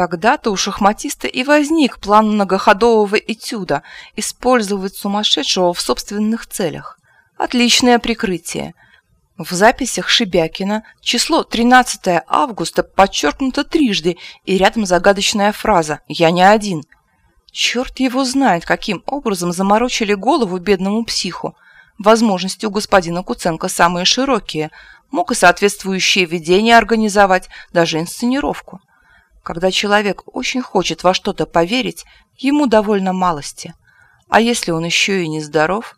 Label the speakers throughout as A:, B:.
A: Тогда-то у шахматиста и возник план многоходового этюда использовать сумасшедшего в собственных целях. Отличное прикрытие. В записях Шибякина число 13 августа подчеркнуто трижды и рядом загадочная фраза «Я не один». Черт его знает, каким образом заморочили голову бедному психу. Возможности у господина Куценко самые широкие. Мог и соответствующее видение организовать, даже инсценировку. Когда человек очень хочет во что-то поверить, ему довольно малости. А если он еще и нездоров?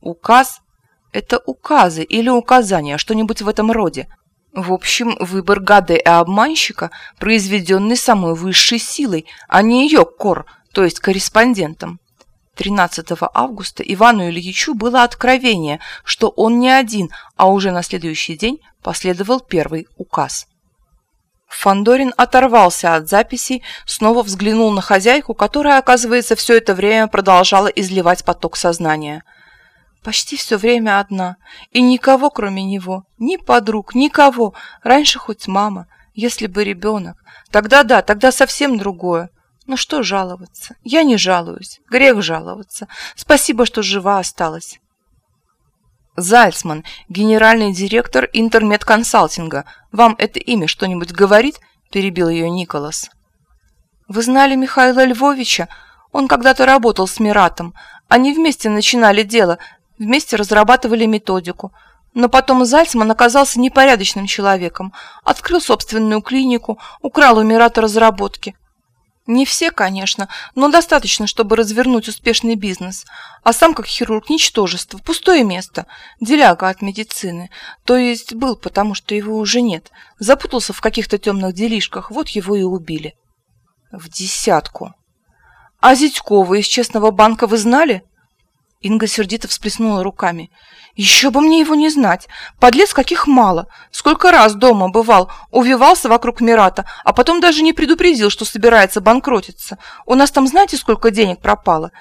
A: Указ – это указы или указания, что-нибудь в этом роде. В общем, выбор гады и обманщика, произведенный самой высшей силой, а не ее кор, то есть корреспондентом. 13 августа Ивану Ильичу было откровение, что он не один, а уже на следующий день последовал первый указ. Фандорин оторвался от записей, снова взглянул на хозяйку, которая, оказывается, все это время продолжала изливать поток сознания. Почти все время одна, и никого, кроме него, ни подруг, никого, раньше хоть мама, если бы ребенок. Тогда да, тогда совсем другое. Ну что жаловаться? Я не жалуюсь. Грех жаловаться. Спасибо, что жива осталась. Зальцман, генеральный директор Интермед-консалтинга. Вам это имя что-нибудь говорит?» – перебил ее Николас. «Вы знали Михаила Львовича? Он когда-то работал с Миратом. Они вместе начинали дело, вместе разрабатывали методику. Но потом Зальцман оказался непорядочным человеком, открыл собственную клинику, украл у Мирата разработки. Не все, конечно, но достаточно, чтобы развернуть успешный бизнес. А сам как хирург ничтожество, пустое место, деляга от медицины. То есть был, потому что его уже нет. Запутался в каких-то темных делишках, вот его и убили. В десятку. А Зятькова из честного банка вы знали? Инга сердито всплеснула руками. Еще бы мне его не знать. Подлец каких мало. Сколько раз дома бывал, увивался вокруг Мирата, а потом даже не предупредил, что собирается банкротиться. У нас там знаете, сколько денег пропало?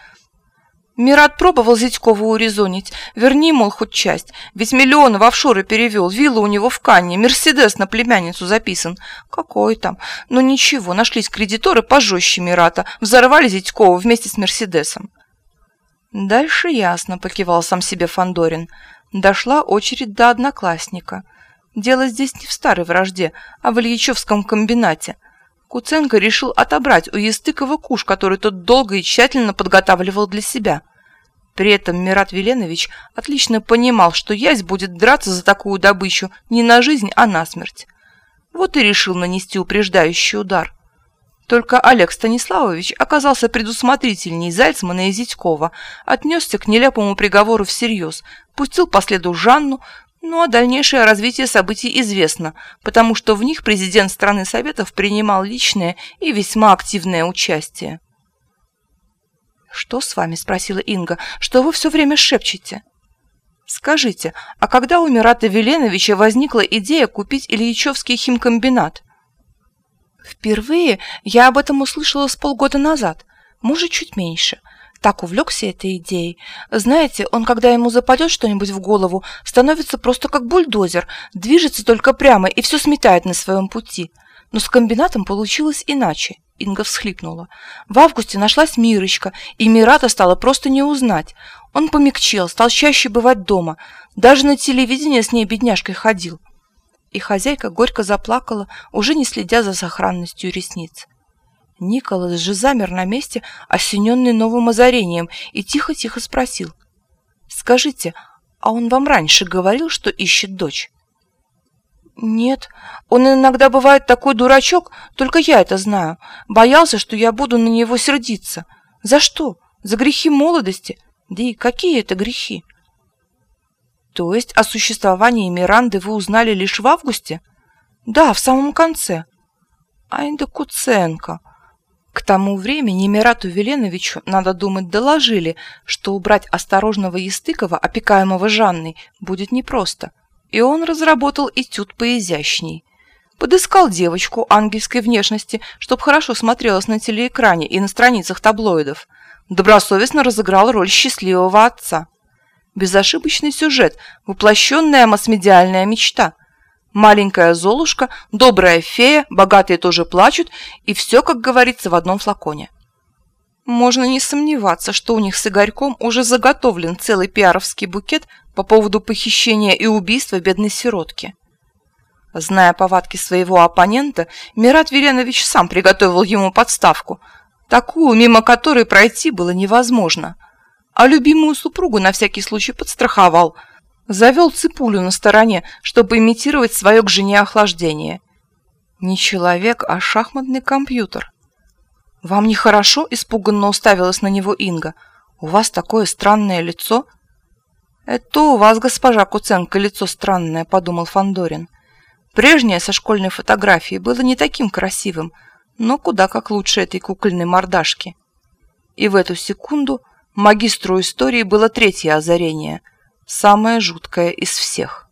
A: Мират пробовал Зятькова урезонить. Верни, мол, хоть часть. Ведь миллионы в офшоры перевел. Вилла у него в Канне. Мерседес на племянницу записан. Какой там? Но ничего, нашлись кредиторы пожестче Мирата. Взорвали Зятькова вместе с Мерседесом. Дальше ясно, покивал сам себе Фандорин. Дошла очередь до одноклассника. Дело здесь не в старой вражде, а в Ильичевском комбинате. Куценко решил отобрать у Естыкова куш, который тот долго и тщательно подготавливал для себя. При этом Мират Веленович отлично понимал, что Ясь будет драться за такую добычу не на жизнь, а на смерть. Вот и решил нанести упреждающий удар – только Олег Станиславович оказался предусмотрительней Зальцмана и Зятькова, отнесся к нелепому приговору всерьез, пустил по следу Жанну, ну а дальнейшее развитие событий известно, потому что в них президент страны Советов принимал личное и весьма активное участие. «Что с вами?» – спросила Инга. «Что вы все время шепчете?» «Скажите, а когда у Мирата Веленовича возникла идея купить Ильичевский химкомбинат?» Впервые я об этом услышала с полгода назад, может, чуть меньше. Так увлекся этой идеей. Знаете, он, когда ему западет что-нибудь в голову, становится просто как бульдозер, движется только прямо и все сметает на своем пути. Но с комбинатом получилось иначе. Инга всхлипнула. В августе нашлась Мирочка, и Мирата стало просто не узнать. Он помягчел, стал чаще бывать дома. Даже на телевидение с ней бедняжкой ходил и хозяйка горько заплакала, уже не следя за сохранностью ресниц. Николас же замер на месте, осененный новым озарением, и тихо-тихо спросил. «Скажите, а он вам раньше говорил, что ищет дочь?» «Нет, он иногда бывает такой дурачок, только я это знаю. Боялся, что я буду на него сердиться. За что? За грехи молодости? Да и какие это грехи?» То есть о существовании Миранды вы узнали лишь в августе? Да, в самом конце. Айда Куценко. К тому времени Мирату Веленовичу, надо думать, доложили, что убрать осторожного Естыкова, опекаемого Жанной, будет непросто. И он разработал этюд поизящней. Подыскал девочку ангельской внешности, чтоб хорошо смотрелась на телеэкране и на страницах таблоидов. Добросовестно разыграл роль счастливого отца. Безошибочный сюжет, воплощенная массмедиальная мечта. Маленькая Золушка, добрая фея, богатые тоже плачут, и все, как говорится, в одном флаконе. Можно не сомневаться, что у них с Игорьком уже заготовлен целый пиаровский букет по поводу похищения и убийства бедной сиротки. Зная повадки своего оппонента, Мират Веленович сам приготовил ему подставку, такую, мимо которой пройти было невозможно. А любимую супругу на всякий случай подстраховал, завел ципулю на стороне, чтобы имитировать свое к жене охлаждение. Не человек, а шахматный компьютер. «Вам нехорошо?» – испуганно уставилась на него Инга. «У вас такое странное лицо». «Это у вас, госпожа Куценко, лицо странное», – подумал Фандорин. Прежнее со школьной фотографией было не таким красивым, но куда как лучше этой кукольной мордашки. И в эту секунду магистру истории было третье озарение, самое жуткое из всех.